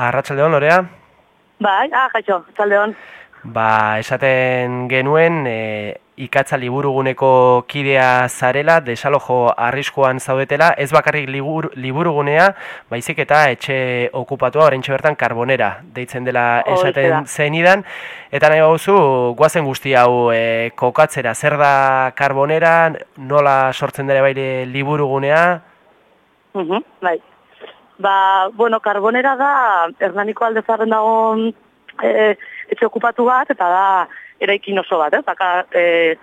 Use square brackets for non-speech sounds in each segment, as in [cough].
Arratxaldeon, Lorea? Bai, ah, jaixo, txaldeon. Ba, esaten genuen, e, ikatza liburuguneko kidea zarela, desalojo arriskoan zaudetela, ez bakarrik libur, liburugunea, baizik eta etxe okupatua, orentxe bertan, karbonera, deitzen dela esaten zenidan. Eta nahi bauzu, guazen guzti hau e, kokatzera, zer da karbonera, nola sortzen dela baile liburugunea? Uh bai. Ba, bueno, karbonera da, Hernaniko aldezarren dagoen e, etxe okupatu bat, eta da, eraikin oso bat, ez? Daka, e,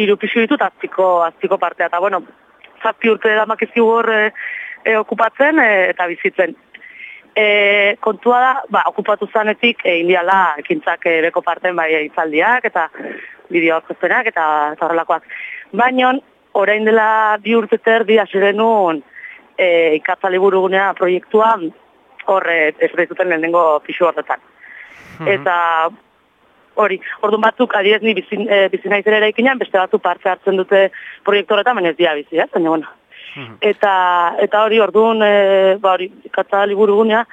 iru pixu ditut aztiko, aztiko partea, eta bueno, zazpi urte da makizki hor e, e, okupatzen e, eta bizitzen. E, kontua da, ba, okupatu zanetik, e, indiala, ekintzak e, beko parten bai itzaldiak, eta bideoak ezpenak, eta horrelakoak. Baina, orain dela bi urte terdi asirenun e, ikatza liburugunea proiektuan, horre, ez behituten lehenengo pixu horretan. Mhm. Eta hori, orduan batzuk adiez ni bizin, e, bizina izan ere ikinean, beste batzuk parte hartzen dute proiektu horretan, baina ez dia bizi, eh? baina bueno. Mhm. Eta, eta hori, orduan, e, ba hori, katza liburu gunea,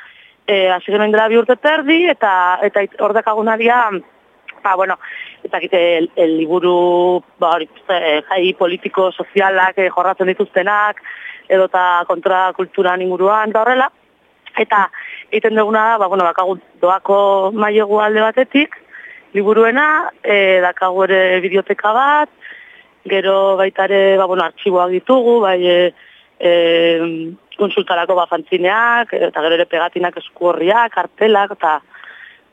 e, hasi genuen dela bi urte terdi, eta, eta ordeak agunaria, ba, bueno, eta gite, el, liburu, ba hori, e, jai politiko, sozialak, e, jorratzen dituztenak, edota kontra kultura inguruan, da horrela, eta egiten duguna da, ba, bueno, bakagu doako mailegu alde batetik, liburuena, e, dakagu ere bideoteka bat, gero baitare, ba, bueno, artxiboak ditugu, bai, e, e, konsultarako ba, fantzineak, eta gero ere pegatinak eskuorriak, kartelak, eta,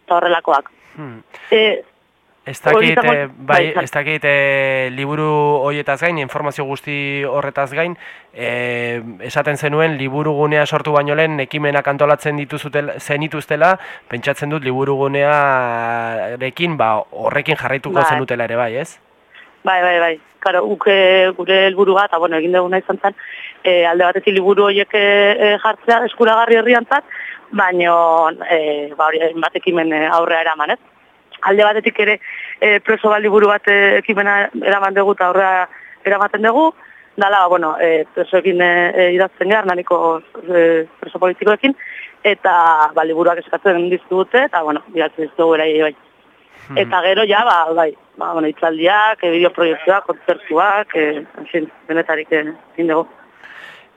eta horrelakoak. Hmm. E, Ez dakit, bai, bai, ez dakit e, liburu hoietaz gain, informazio guzti horretaz gain, e, esaten zenuen liburu gunea sortu baino lehen ekimenak antolatzen dituzutela, zenituztela, pentsatzen dut liburu gunearekin, ba, horrekin jarraituko bai. zenutela ere bai, ez? Bai, bai, bai. Karo, uke gure helburu bat, bueno, egin dugu nahi zantzan, e, alde batetik liburu horiek e, jartzea eskuragarri herrian zat, baino, e, ba, hori, batekimen aurrea eraman, ez? Alde batetik ere e, preso baldi buru bat e, ekimena eraman dugu eta horrea eramaten dugu, dala, bueno, e, presoekin e, e, idazten gara, naniko e, preso politikoekin, eta baldi buruak eskatzen dizute, eta, bueno, biratzen diztugu ere bai. Hmm. Eta gero, ja, ba, bai, ba, bueno, itzaldiak, e, bideoproiektuak, kontzertuak, e, en denetarik egin dugu.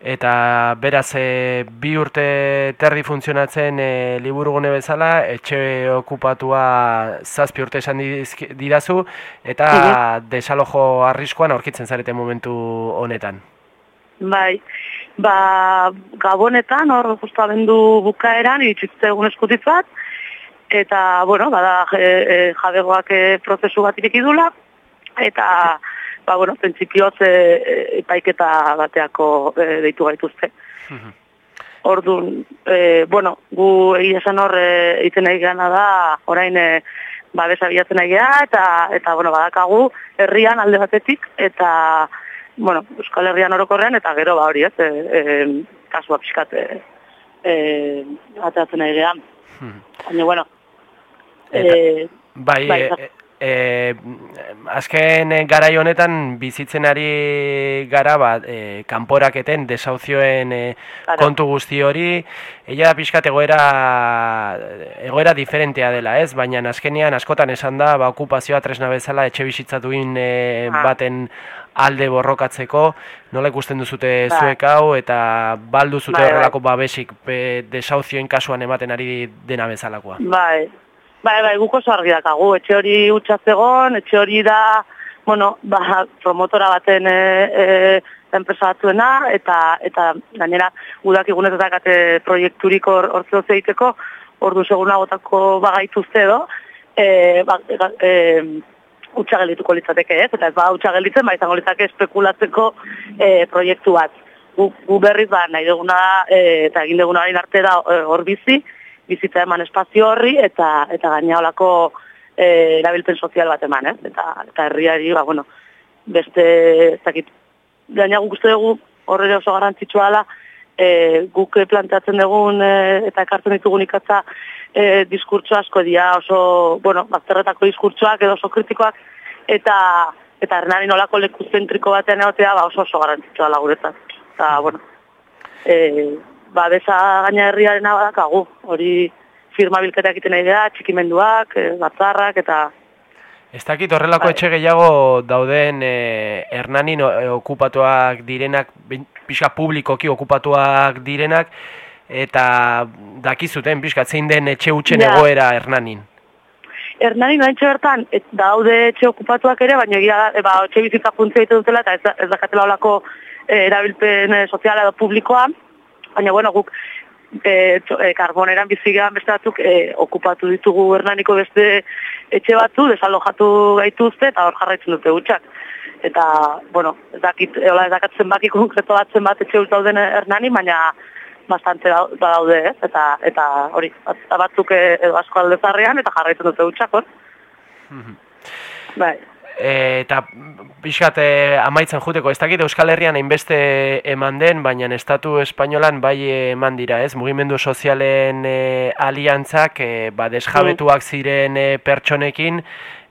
Eta beraz, e, bi urte terdi funtzionatzen e, liburugune bezala, etxe okupatua zazpi urte esan didazu, eta desalojo arriskoan aurkitzen zarete momentu honetan. Bai, ba, gabonetan, hor justu abendu bukaeran, iritsitze egun eskutitzat, eta, bueno, bada, e, e, jabegoak e, prozesu bat irikidula, eta ba, bueno, prinsipioz e, epaiketa bateako e, deitu gaituzte. Mhm. Orduan, e, bueno, gu egia esan hor egiten nahi gana da, orain e, ba, bezabiatzen nahi eta, eta bueno, badakagu herrian alde batetik, eta, bueno, Euskal Herrian orokorrean, eta gero ba hori ez, e, e, kasua pixkat e, e, atatzen nahi gehan. Hmm. Baina, bueno, e, bai, bai e, E, azken garai honetan bizitzen ari gara bat e, kanporaketen desauzioen e, kontu guzti hori ella da pixkat egoera egoera diferentea dela ez baina azkenean askotan esan da ba, okupazioa tresna bezala etxe bizitzatuin e, ah. baten alde borrokatzeko nola ikusten duzute ba. zuek hau eta baldu zute bai. horrelako babesik desauzioen kasuan ematen ari dena bezalakoa bai Bai, bai, guko oso argi dakagu, etxe hori utxatzegon, etxe hori da, bueno, ba, promotora baten e, e, enpresa batzuena, eta, eta gainera, udak igunetetak ate proiekturik hortzeo or, zeiteko, ordu seguna gotako bagaituzte edo, e, ba, e, utxagelituko litzateke ez, eta ez ba utxagelitzen, ba izango litzake espekulatzeko e, proiektu bat. Gu, gu berriz ba, nahi duguna, e, eta egin duguna arte da hor bizi, bizitza eman espazio horri eta eta gaina holako eh erabilpen sozial bat eman, eh? Eta eta herriari, ba bueno, beste ez dakit gaina guk uste dugu horre oso garrantzitsua dela e, guk planteatzen dugun e, eta ekartzen ditugun ikatza e, diskurtso asko dira oso, bueno, bazterretako diskurtsoak edo oso kritikoak eta eta hernari nolako leku zentriko batean egotea ba oso oso garrantzitsua da guretzat. Eta, bueno, e, ba, beza gaina herriaren abadakagu, hori firma bilketa egiten nahi da, txikimenduak, e, batzarrak, eta... Ez dakit horrelako etxe gehiago dauden e, Hernanin okupatuak direnak, pixka publikoki okupatuak direnak, eta dakizuten, pixka, zein den etxe utxen egoera Hernanin? Hernanin nahi bertan, et, daude etxe okupatuak ere, baina egia da, eba, etxe bizitza funtzio ditu dutela, eta ez, ez dakatela olako e, erabilpen soziala edo publikoa, baina bueno, guk e, e, karboneran bizigean beste batzuk e, okupatu ditugu hernaniko beste etxe batzu, desalojatu gaituzte eta hor jarraitzen dute gutxak. Eta, bueno, ez dakit, eola ez dakatzen baki [laughs] konkreto bat etxe hut dauden hernani, baina bastante daude, ez? Eta, eta hori, batzuk edo asko aldezarrean eta jarraitzen dute gutxak, hor? Mhm. Bai. E, eta pixkat amaitzen juteko, ez dakit Euskal Herrian hainbeste eman den, baina Estatu Espainolan bai eman dira, ez? Mugimendu sozialen e, aliantzak, e, ba, desjabetuak mm. ziren e, pertsonekin,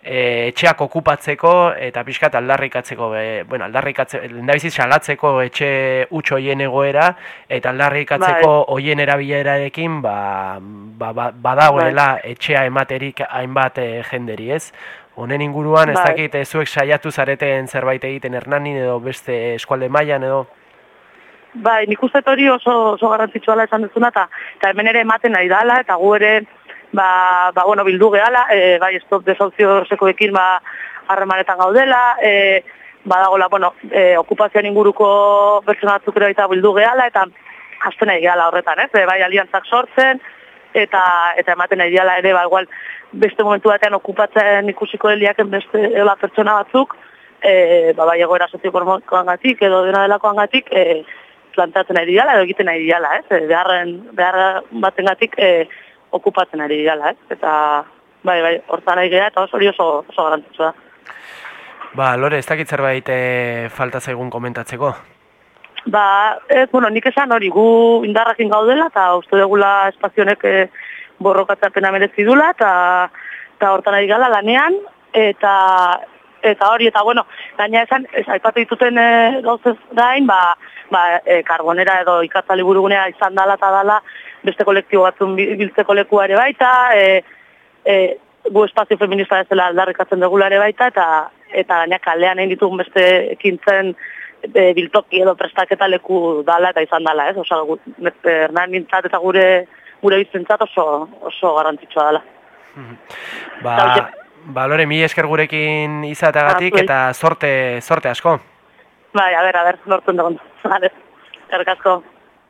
e, etxeak okupatzeko eta pixkat aldarrikatzeko, e, bueno, aldarrikatzeko, lendabiziz salatzeko etxe utxo hoien egoera, eta aldarrikatzeko bai. hoien erabilerarekin, ba, ba, ba, badagoela bai. etxea ematerik hainbat e, jenderi, ez? Honen inguruan, ez bai. dakit, ez zuek saiatu zareten zerbait egiten hernanin edo beste eskualde mailan edo? Bai, nik uste hori oso, oso garrantzitsua esan duzuna, eta, eta hemen ere ematen nahi dala, eta gu ere, ba, ba bueno, bildu gehala, e, bai, stop desauzio sekoekin, ba, harremanetan gaudela, e, badagola, bueno, e, okupazioan inguruko pertsonatzuk ere eta bildu gehala, eta hasten nahi gehala horretan, ez? E, bai, aliantzak sortzen, eta eta ematen nahi diala ere, ba, igual, beste momentu batean okupatzen ikusiko heliaken beste ela pertsona batzuk, e, ba, bai egoera sozioekonomikoan gatik, edo dena delakoan gatik, e, plantatzen ari dira, edo egiten ari dira, ez? E, beharren, behar baten gatik e, okupatzen ari dira, ez? Eta, bai, bai, hortan ari gara, eta hori oso, oso garantzua da. Ba, Lore, ez dakit zerbait e, falta zaigun komentatzeko? Ba, ez, bueno, nik esan hori gu indarrakin gaudela, eta uste dugula espazionek e, borrokatzapena merezi dula, eta, hortan ari gala lanean, eta eta hori, eta bueno, gaina esan, ez aipatu dituten e, gauzez gain, ba, ba e, karbonera edo ikatzali burugunea izan dala eta dala, beste kolektibo batzun biltzeko lekua ere baita, e, e, gu espazio feminista ez dela aldarrikatzen dugula ere baita, eta eta gaina kalean egin ditugun beste ekintzen e, biltoki edo prestaketa leku dala eta izan dala, ez? Osa, hernan nintzat eta gure gure bizentzat oso, oso garrantzitsua dela. [laughs] Ba, ba, lore, mi esker gurekin izateagatik ah, eta sorte, sorte asko. Bai, a ber, a ber, lortzen dugu. [laughs] Vale, asko.